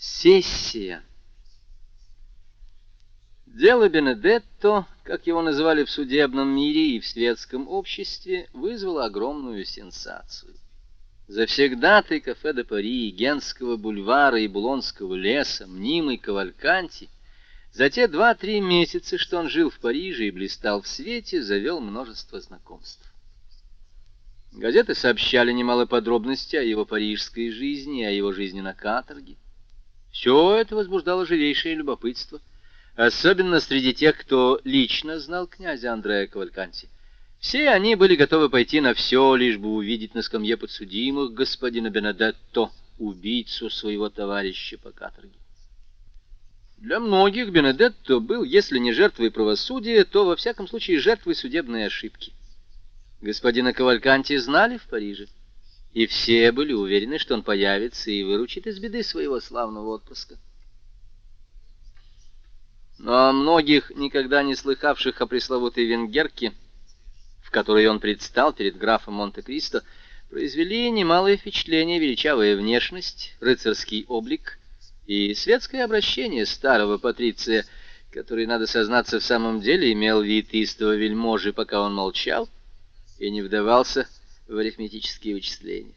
Сессия. Дело Бенедетто, как его называли в судебном мире и в светском обществе, вызвало огромную сенсацию. Завсегдатый кафе де Пари, Генского бульвара и Булонского леса, мнимый Кавальканти, за те два-три месяца, что он жил в Париже и блистал в свете, завел множество знакомств. Газеты сообщали немало подробностей о его парижской жизни о его жизни на каторге. Все это возбуждало живейшее любопытство, особенно среди тех, кто лично знал князя Андрея Кавальканти. Все они были готовы пойти на все, лишь бы увидеть на скамье подсудимых господина Бенедетто, убийцу своего товарища по каторге. Для многих Бенедетто был, если не жертвой правосудия, то, во всяком случае, жертвой судебной ошибки. Господина Кавальканти знали в Париже и все были уверены, что он появится и выручит из беды своего славного отпуска. Но многих, никогда не слыхавших о пресловутой венгерке, в которой он предстал перед графом Монте-Кристо, произвели немалое впечатление величавая внешность, рыцарский облик и светское обращение старого патриция, который, надо сознаться, в самом деле имел вид истого вельможи, пока он молчал и не вдавался в арифметические вычисления.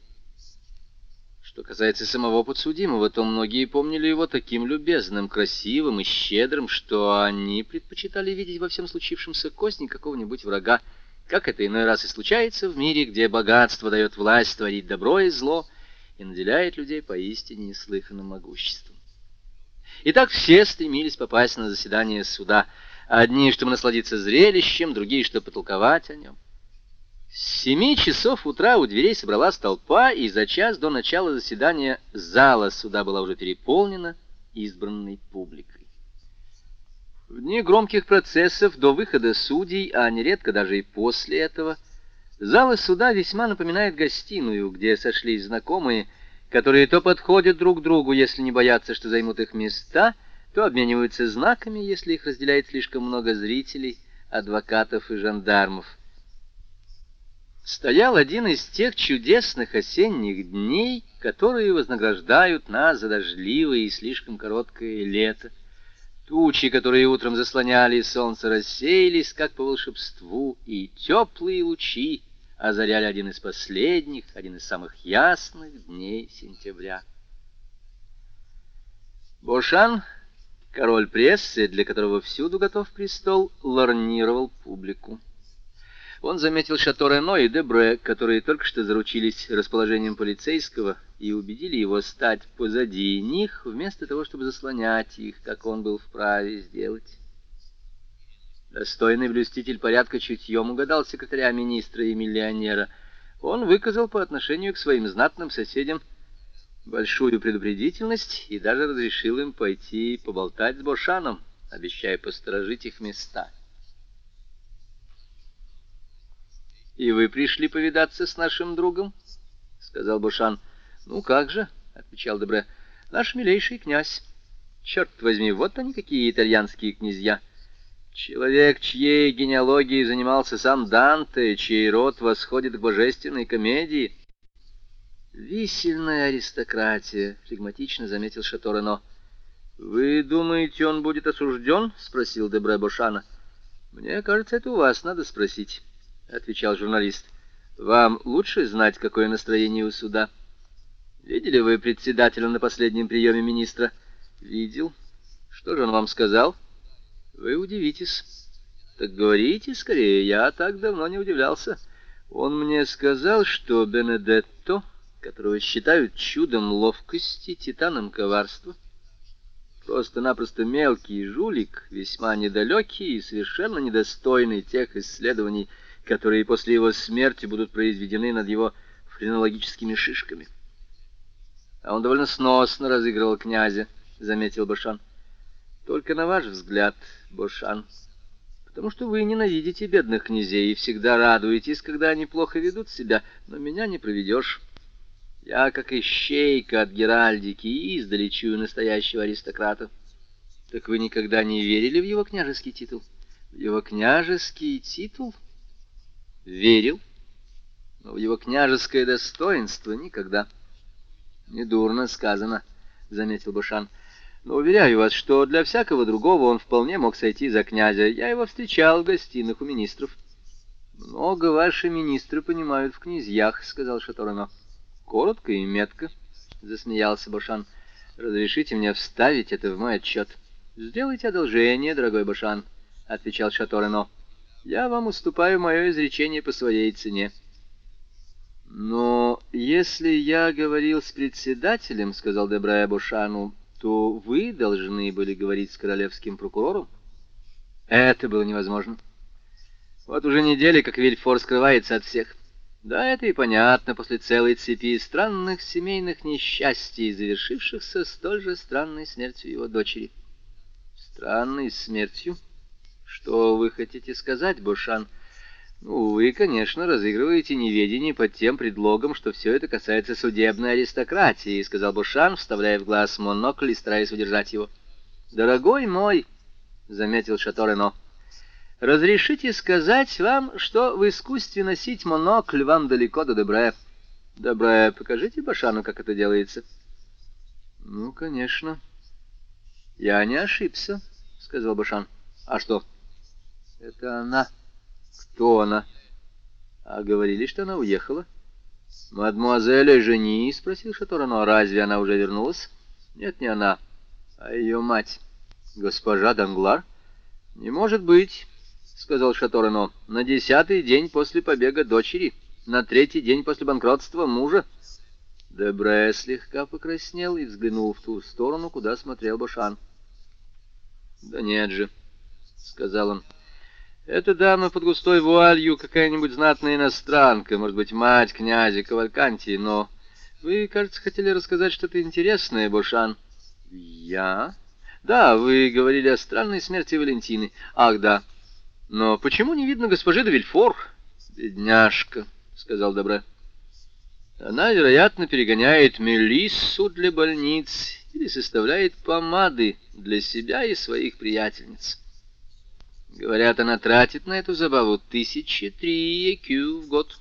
Что касается самого подсудимого, то многие помнили его таким любезным, красивым и щедрым, что они предпочитали видеть во всем случившемся козни какого-нибудь врага, как это иной раз и случается в мире, где богатство дает власть творить добро и зло и наделяет людей поистине неслыханным могуществом. Итак, все стремились попасть на заседание суда, одни, чтобы насладиться зрелищем, другие, чтобы потолковать о нем. С семи часов утра у дверей собралась толпа, и за час до начала заседания зала суда была уже переполнена избранной публикой. В дни громких процессов до выхода судей, а нередко даже и после этого, залы суда весьма напоминает гостиную, где сошлись знакомые, которые то подходят друг другу, если не боятся, что займут их места, то обмениваются знаками, если их разделяет слишком много зрителей, адвокатов и жандармов стоял один из тех чудесных осенних дней, которые вознаграждают нас за дождливое и слишком короткое лето. Тучи, которые утром заслоняли солнце, рассеялись, как по волшебству, и теплые лучи озаряли один из последних, один из самых ясных дней сентября. Бошан, король прессы, для которого всюду готов престол, лорнировал публику. Он заметил Шато Рено и Дебре, которые только что заручились расположением полицейского и убедили его стать позади них, вместо того, чтобы заслонять их, как он был вправе сделать. Достойный блюститель порядка чутьем угадал секретаря министра и миллионера. Он выказал по отношению к своим знатным соседям большую предупредительность и даже разрешил им пойти поболтать с Бошаном, обещая посторожить их места. «И вы пришли повидаться с нашим другом?» — сказал Бушан. «Ну как же?» — отвечал Дебре. «Наш милейший князь. Черт возьми, вот они какие итальянские князья. Человек, чьей генеалогией занимался сам Данте, чей род восходит к божественной комедии». «Висельная аристократия», — флегматично заметил Шаторено. «Вы думаете, он будет осужден?» — спросил Дебре Бушана. «Мне кажется, это у вас надо спросить». — отвечал журналист. «Вам лучше знать, какое настроение у суда. Видели вы председателя на последнем приеме министра?» «Видел. Что же он вам сказал?» «Вы удивитесь». «Так говорите скорее, я так давно не удивлялся. Он мне сказал, что Бенедетто, которого считают чудом ловкости, титаном коварства, просто-напросто мелкий жулик, весьма недалекий и совершенно недостойный тех исследований, которые после его смерти будут произведены над его френологическими шишками. А он довольно сносно разыгрывал князя, заметил Башан. Только на ваш взгляд, Башан, потому что вы ненавидите бедных князей и всегда радуетесь, когда они плохо ведут себя, но меня не проведешь. Я, как ищейка от Геральдики, издали чую настоящего аристократа. Так вы никогда не верили в его княжеский титул? В его княжеский титул? — верил, но в его княжеское достоинство никогда. Недурно сказано. заметил Бушан. Но уверяю вас, что для всякого другого он вполне мог сойти за князя. Я его встречал в гостиных у министров. Много ваши министры понимают в князьях, сказал Шаторано. Коротко и метко, засмеялся Бушан. Разрешите мне вставить это в мой отчет. Сделайте одолжение, дорогой Бушан, отвечал Шаторано. Я вам уступаю мое изречение по своей цене. «Но если я говорил с председателем, — сказал Дебрая Бушану, — то вы должны были говорить с королевским прокурором?» Это было невозможно. Вот уже недели, как Вильфор скрывается от всех. Да, это и понятно после целой цепи странных семейных несчастий, завершившихся столь же странной смертью его дочери. Странной смертью? Что вы хотите сказать, Бушан? — ну, вы, конечно, разыгрываете неведение под тем предлогом, что все это касается судебной аристократии, сказал Бушан, вставляя в глаз монокль и стараясь удержать его. Дорогой мой, заметил Шаторено, разрешите сказать вам, что в искусстве носить монокль вам далеко до Дебре. Дебре, покажите Бушану, как это делается. Ну, конечно. Я не ошибся, сказал Бушан. А что? Это она. Кто она? А говорили, что она уехала. Мадмуазель жени, спросил Шаторано. Разве она уже вернулась? Нет, не она, а ее мать. Госпожа Данглар? Не может быть, сказал Шаторано. На десятый день после побега дочери, на третий день после банкротства мужа. Дебре слегка покраснел и взглянул в ту сторону, куда смотрел Башан. «Да нет же», — сказал он, — эта дама под густой вуалью какая-нибудь знатная иностранка, может быть, мать князя Кавальканти, но... Вы, кажется, хотели рассказать что-то интересное, Бошан. Я? Да, вы говорили о странной смерти Валентины. Ах, да. Но почему не видно госпожи де Вильфор? Бедняжка, сказал Добре. Она, вероятно, перегоняет мелиссу для больниц или составляет помады для себя и своих приятельниц. Говорят, она тратит на эту забаву тысячи три EQ в год.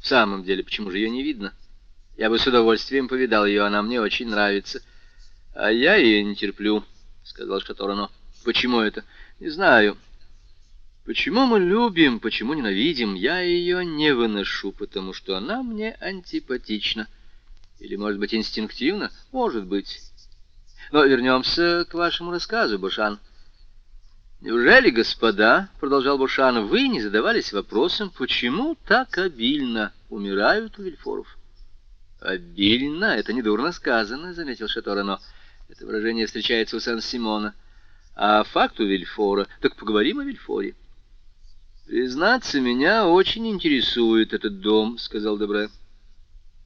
В самом деле, почему же ее не видно? Я бы с удовольствием повидал ее, она мне очень нравится. А я ее не терплю, — сказал Шаторано. Почему это? Не знаю. Почему мы любим, почему ненавидим? Я ее не выношу, потому что она мне антипатична. Или, может быть, инстинктивно? Может быть. Но вернемся к вашему рассказу, Бушан. — «Неужели, господа, — продолжал Бушан, — вы не задавались вопросом, почему так обильно умирают у Вильфоров?» «Обильно? Это недурно сказано», — заметил Шаторано. «Это выражение встречается у Сан-Симона. А факт у Вильфора? Так поговорим о Вильфоре». «Признаться, меня очень интересует этот дом», — сказал Добре.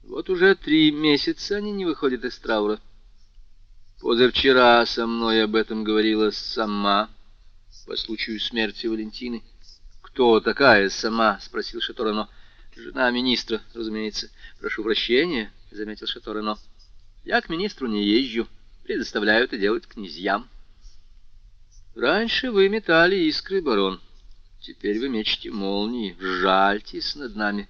«Вот уже три месяца они не выходят из траура. Позавчера со мной об этом говорила сама» по случаю смерти Валентины. «Кто такая сама?» — спросил Шаторано. «Жена министра, разумеется. Прошу прощения», — заметил Шаторано. «Я к министру не езжу. Предоставляю это делать князьям». «Раньше вы метали искры, барон. Теперь вы мечете молнии. Жальтесь над нами.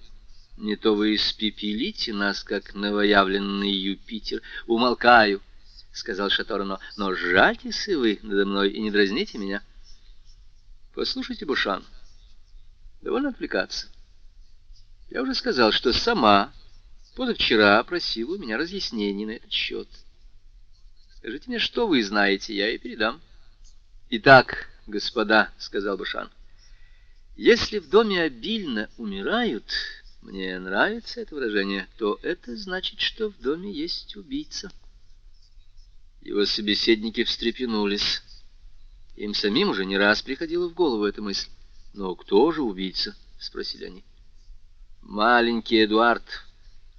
Не то вы испепелите нас, как новоявленный Юпитер. Умолкаю». — сказал Шаторно, — но жальтесь и вы надо мной и не дразните меня. Послушайте, Бушан, довольно отвлекаться. Я уже сказал, что сама позавчера просила у меня разъяснений на этот счет. Скажите мне, что вы знаете, я и передам. Итак, господа, — сказал Бушан, — если в доме обильно умирают, мне нравится это выражение, то это значит, что в доме есть убийца. Его собеседники встрепенулись. Им самим уже не раз приходила в голову эта мысль. «Но кто же убийца?» — спросили они. «Маленький Эдуард».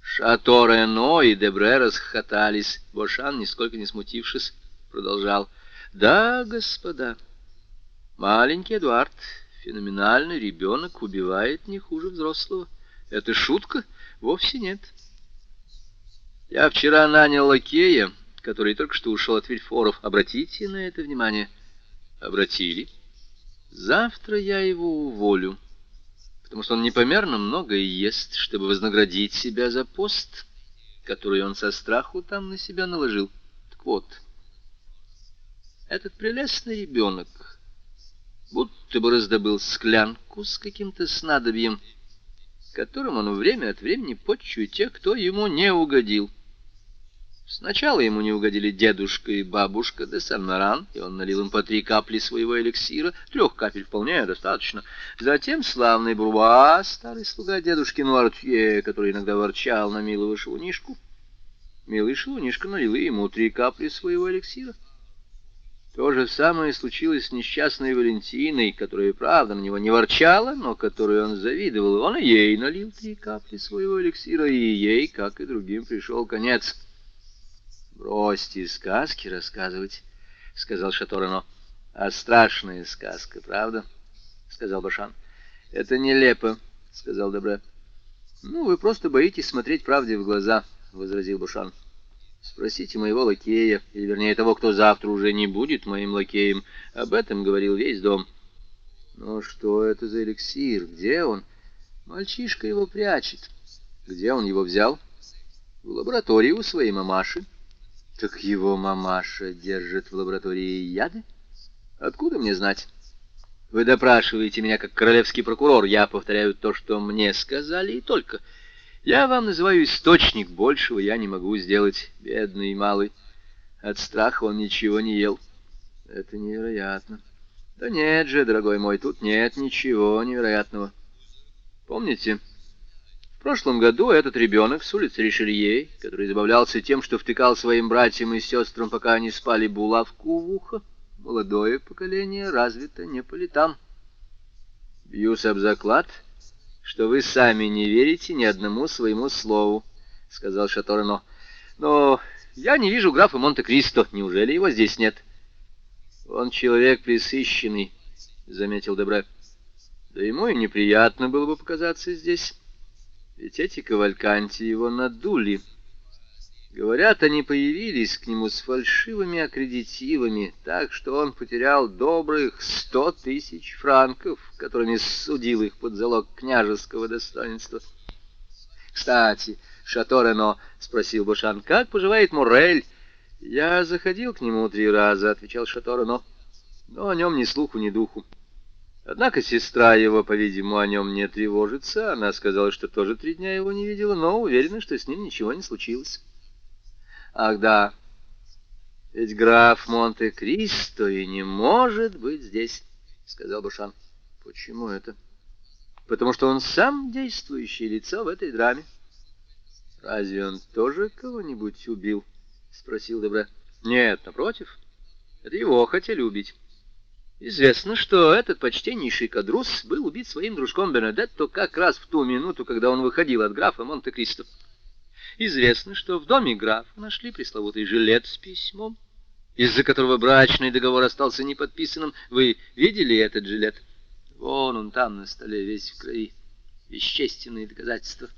Шато Рено и Дебре расхохотались. Бошан, нисколько не смутившись, продолжал. «Да, господа, маленький Эдуард, феноменальный ребенок, убивает не хуже взрослого. Это шутка? Вовсе нет. Я вчера нанял лакея, который только что ушел от Вильфоров. Обратите на это внимание» обратили. Завтра я его уволю, потому что он непомерно много ест, чтобы вознаградить себя за пост, который он со страху там на себя наложил. Так вот, этот прелестный ребенок будто бы раздобыл склянку с каким-то снадобьем, которым он время от времени почует тех, кто ему не угодил. Сначала ему не угодили дедушка и бабушка де Сан-Маран, и он налил им по три капли своего эликсира, трех капель вполне достаточно. Затем славный Бруа, старый слуга дедушки Нуартье, который иногда ворчал на милого шелунишку, милый шелунишка налил ему три капли своего эликсира. То же самое случилось с несчастной Валентиной, которая, правда, на него не ворчала, но которой он завидовал. Он ей налил три капли своего эликсира, и ей, как и другим, пришел конец. «Бросьте сказки рассказывать», — сказал Шаторано. «А страшная сказка, правда?» — сказал Башан. «Это нелепо», — сказал Добре. «Ну, вы просто боитесь смотреть правде в глаза», — возразил Башан. Спросите моего лакея, или вернее того, кто завтра уже не будет моим лакеем. Об этом говорил весь дом. Но что это за эликсир? Где он? Мальчишка его прячет. Где он его взял? В лаборатории у своей мамаши. Так его мамаша держит в лаборатории яды? Откуда мне знать? Вы допрашиваете меня как королевский прокурор. Я повторяю то, что мне сказали, и только... Я вам называю источник, большего я не могу сделать, бедный малый. От страха он ничего не ел. Это невероятно. Да нет же, дорогой мой, тут нет ничего невероятного. Помните, прошлом году этот ребенок с улицы Ришелье, который забавлялся тем, что втыкал своим братьям и сестрам, пока они спали, булавку в ухо, молодое поколение развито не по летам. Бьюсь об заклад — что вы сами не верите ни одному своему слову, — сказал Шаторно. — Но я не вижу графа Монте-Кристо. Неужели его здесь нет? — Он человек присыщенный, — заметил Дебре. — Да ему и неприятно было бы показаться здесь. Ведь эти кавальканти его надули. — Говорят, они появились к нему с фальшивыми аккредитивами, так что он потерял добрых сто тысяч франков, которыми судил их под залог княжеского достоинства. «Кстати, Шато Рено», — спросил Бушан, — «как поживает Мурель?» «Я заходил к нему три раза», — отвечал Шато Рено, — «но о нем ни слуху, ни духу. Однако сестра его, по-видимому, о нем не тревожится. Она сказала, что тоже три дня его не видела, но уверена, что с ним ничего не случилось». Ах да, ведь граф Монте-Кристо и не может быть здесь, сказал Бушан. Почему это? Потому что он сам действующее лицо в этой драме. Разве он тоже кого-нибудь убил? Спросил Дебре. Нет, напротив. Это его хотели убить. Известно, что этот почтеннейший кадрус был убит своим дружком Бенедетто как раз в ту минуту, когда он выходил от графа Монте-Кристо. Известно, что в доме графа нашли пресловутый жилет с письмом, из-за которого брачный договор остался неподписанным. Вы видели этот жилет? Вон он там на столе, весь в крови. Вещественные доказательства.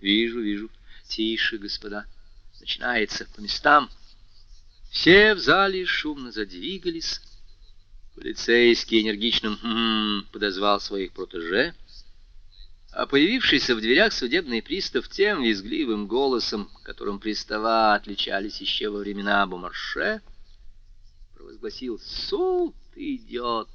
Вижу, вижу. Тише, господа. Начинается по местам. Все в зале шумно задвигались. Полицейский энергичным «хм» подозвал своих протеже — а появившийся в дверях судебный пристав тем визгливым голосом, которым пристава отличались еще во времена Бумарше, провозгласил «Суд идет!»